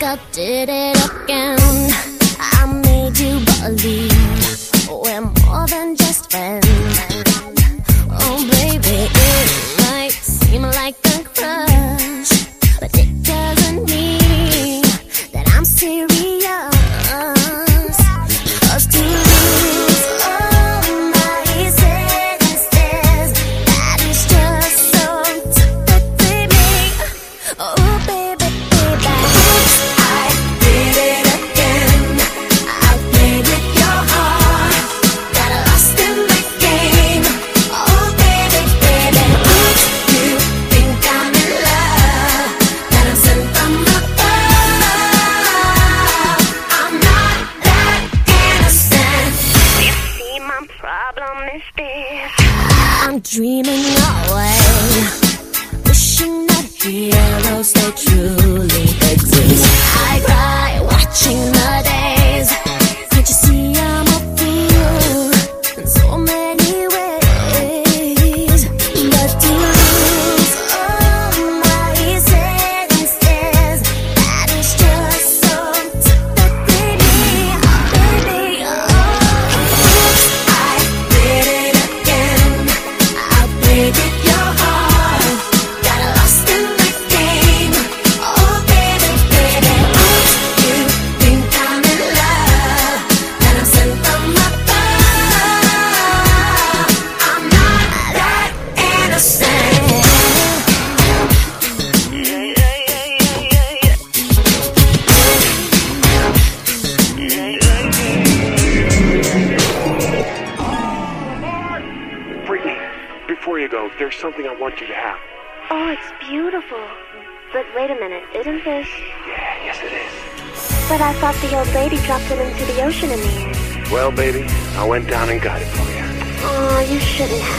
like I did it again. I made you believe we're more than just friends. Oh, baby, it might seem like a crush, but it problem. I'm dreaming away. Wishing that heroes they truly exist. I cry watching before you go, there's something I want you to have. Oh, it's beautiful. But wait a minute, isn't this? Yeah, yes it is. But I thought the old lady dropped it into the ocean in the end. Well, baby, I went down and got it for you. Oh, you shouldn't have.